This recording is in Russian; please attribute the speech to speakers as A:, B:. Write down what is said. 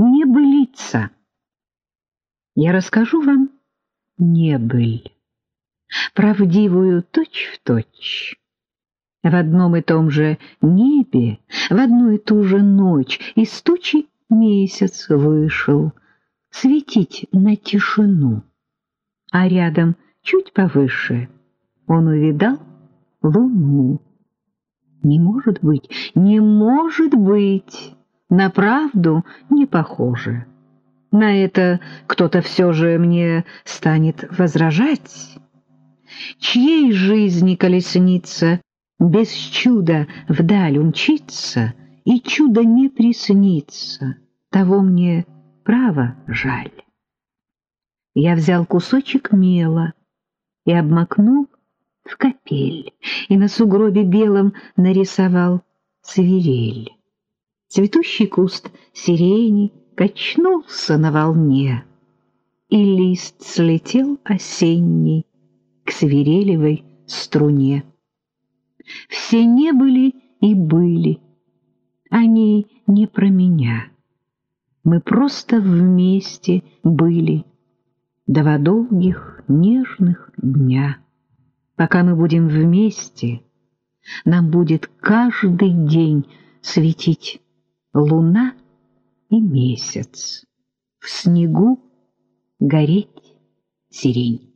A: не былица. Я расскажу вам небыль, правдивую точь-в-точь. В одном и том же небе, в одну и ту же ночь из тучи месяц вышел светить на тишину, а рядом чуть повыше он увидал луну. Не может быть, не может быть, на правду не похоже. На это кто-то все же мне станет возражать. Чьей жизни колесница без чуда вдаль умчится, и чудо не приснится, того мне право жаль. Я взял кусочек мела и обмакнул в капель, и на сугробе белом нарисовал свирель. Цветущий куст сирени качнулся на волне, и лист слетел осенний к свирелевой струне. Все не были и были, они не про меня. Мы просто вместе были два долгих нежных дня. Пока мы будем вместе, нам будет каждый день светить луна и месяц, в снегу гореть сирень.